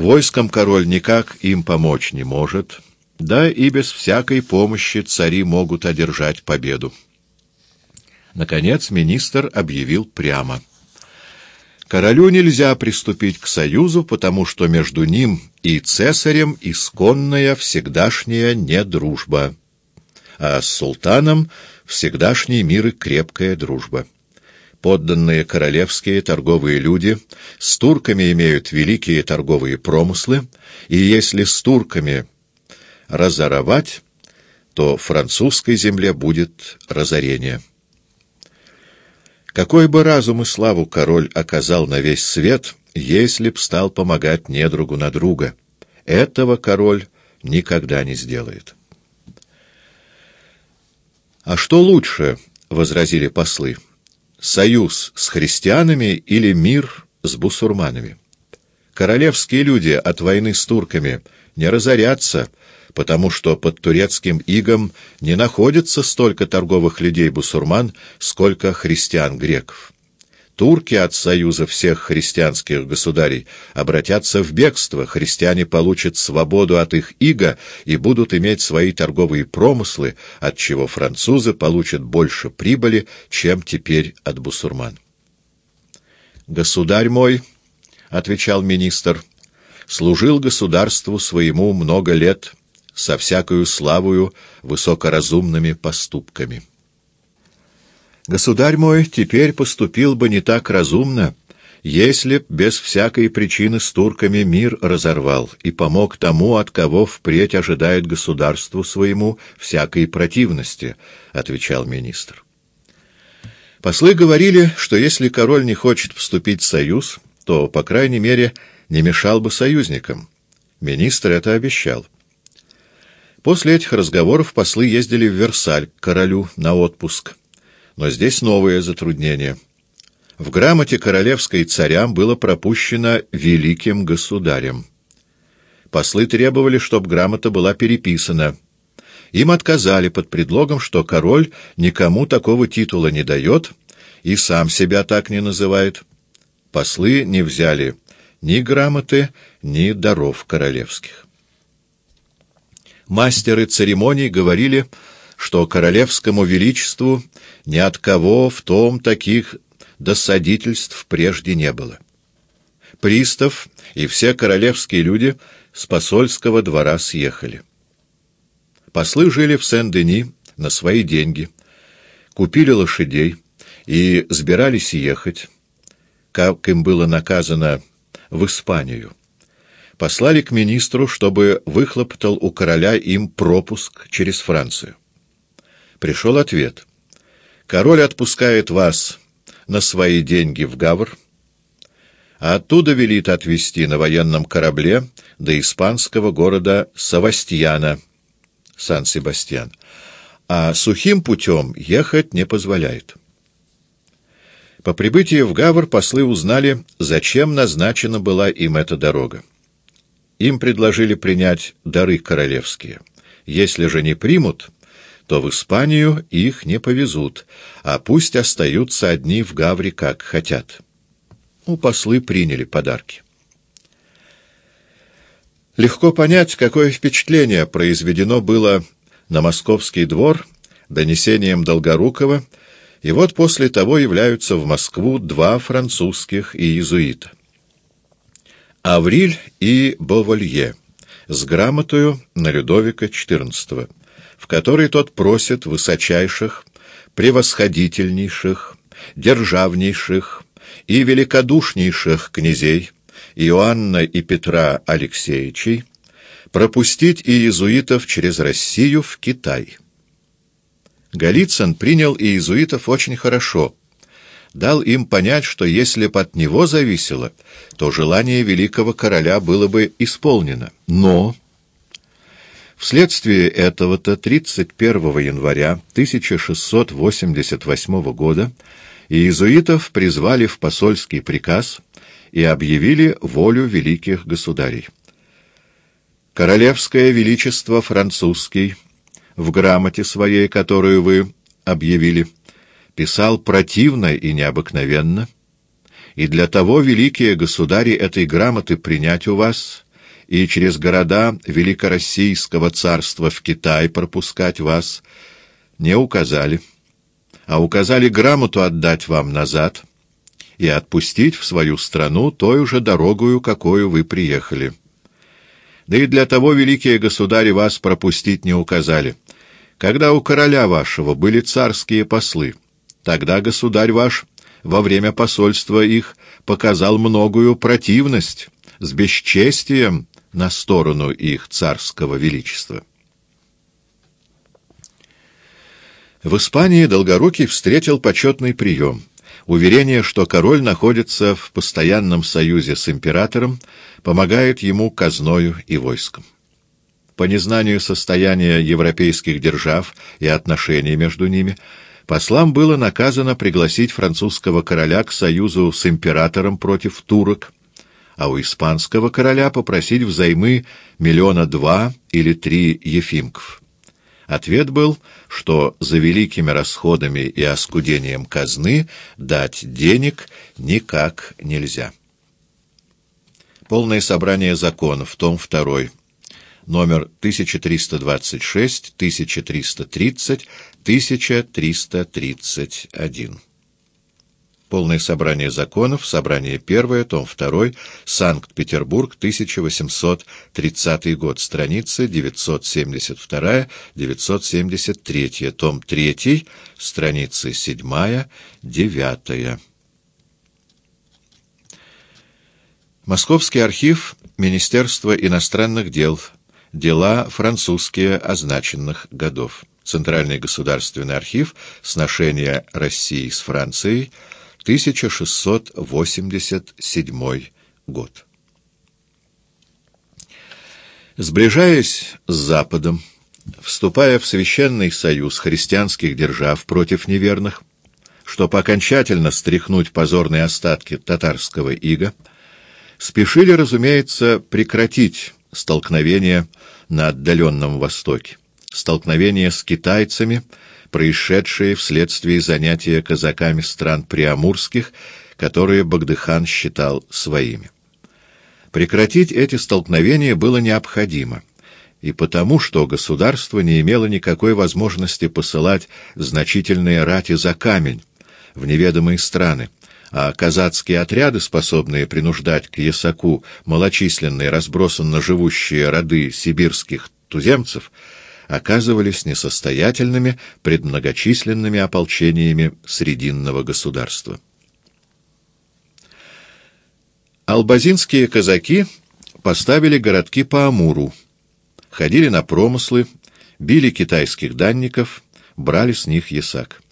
Войском король никак им помочь не может, да и без всякой помощи цари могут одержать победу. Наконец министр объявил прямо. Королю нельзя приступить к союзу, потому что между ним и цесарем исконная всегдашняя недружба, а с султаном всегдашний мир и крепкая дружба. Подданные королевские торговые люди с турками имеют великие торговые промыслы, и если с турками разоровать, то французской земле будет разорение. Какой бы разум и славу король оказал на весь свет, если б стал помогать недругу на друга? Этого король никогда не сделает. «А что лучше?» — возразили послы. «Союз с христианами или мир с бусурманами? Королевские люди от войны с турками не разорятся, потому что под турецким игом не находится столько торговых людей-бусурман, сколько христиан-греков. Турки от союза всех христианских государей обратятся в бегство, христиане получат свободу от их ига и будут иметь свои торговые промыслы, от чего французы получат больше прибыли, чем теперь от бусурман. «Государь мой», — отвечал министр, — «служил государству своему много лет» со всякою славою высокоразумными поступками. Государь мой теперь поступил бы не так разумно, если б без всякой причины с турками мир разорвал и помог тому, от кого впредь ожидает государству своему всякой противности, — отвечал министр. Послы говорили, что если король не хочет вступить в союз, то, по крайней мере, не мешал бы союзникам. Министр это обещал. После этих разговоров послы ездили в Версаль к королю на отпуск. Но здесь новое затруднение. В грамоте королевской царям было пропущено «великим государем». Послы требовали, чтобы грамота была переписана. Им отказали под предлогом, что король никому такого титула не дает и сам себя так не называет. Послы не взяли ни грамоты, ни даров королевских. Мастеры церемоний говорили, что королевскому величеству ни от кого в том таких досадительств прежде не было. Пристав и все королевские люди с посольского двора съехали. Послы жили в Сен-Дени на свои деньги, купили лошадей и сбирались ехать, как им было наказано, в Испанию послали к министру, чтобы выхлопотал у короля им пропуск через Францию. Пришел ответ. Король отпускает вас на свои деньги в Гавр, а оттуда велит отвезти на военном корабле до испанского города Савастьяна, Сан-Себастьян, а сухим путем ехать не позволяет. По прибытии в Гавр послы узнали, зачем назначена была им эта дорога. Им предложили принять дары королевские. Если же не примут, то в Испанию их не повезут, а пусть остаются одни в Гавре, как хотят. У послы приняли подарки. Легко понять, какое впечатление произведено было на московский двор донесением Долгорукова, и вот после того являются в Москву два французских иезуита. Авриль и Боволье с грамотою на Людовика XIV, в которой тот просит высочайших, превосходительнейших, державнейших и великодушнейших князей Иоанна и Петра Алексеевичей пропустить иезуитов через Россию в Китай. Голицын принял иезуитов очень хорошо — дал им понять, что если бы от него зависело, то желание великого короля было бы исполнено. Но... Вследствие этого-то 31 января 1688 года иезуитов призвали в посольский приказ и объявили волю великих государей. Королевское величество французский в грамоте своей, которую вы объявили, писал противно и необыкновенно, и для того великие государи этой грамоты принять у вас и через города Великороссийского царства в Китай пропускать вас не указали, а указали грамоту отдать вам назад и отпустить в свою страну той уже дорогою, какую вы приехали. Да и для того великие государи вас пропустить не указали. Когда у короля вашего были царские послы, тогда государь ваш во время посольства их показал многую противность с бесчестием на сторону их царского величества. В Испании Долгорукий встретил почетный прием. Уверение, что король находится в постоянном союзе с императором, помогает ему казною и войском. По незнанию состояния европейских держав и отношений между ними, послам было наказано пригласить французского короля к союзу с императором против турок, а у испанского короля попросить взаймы миллиона два или три ефимков. Ответ был, что за великими расходами и оскудением казны дать денег никак нельзя. Полное собрание законов, том 2, номер 1326, 1330, 1331. Полное собрание законов, собрание первое, том 2, Санкт-Петербург, 1830 год, страницы 972-973, том 3, страницы 7-9. Московский архив Министерства иностранных дел. Дела французские означенных годов. Центральный государственный архив. Сношения России с Францией. 1687 год. Сближаясь с Западом, вступая в священный союз христианских держав против неверных, чтобы окончательно стряхнуть позорные остатки татарского ига, спешили, разумеется, прекратить столкновение на отдаленном Востоке, столкновение с китайцами — происшедшие вследствие занятия казаками стран приамурских, которые Багдыхан считал своими. Прекратить эти столкновения было необходимо, и потому, что государство не имело никакой возможности посылать значительные рати за камень в неведомые страны, а казацкие отряды, способные принуждать к ясаку малочисленные разбросанно живущие роды сибирских туземцев, оказывались несостоятельными пред многочисленными ополчениями Срединного государства. Албазинские казаки поставили городки по Амуру, ходили на промыслы, били китайских данников, брали с них ясак.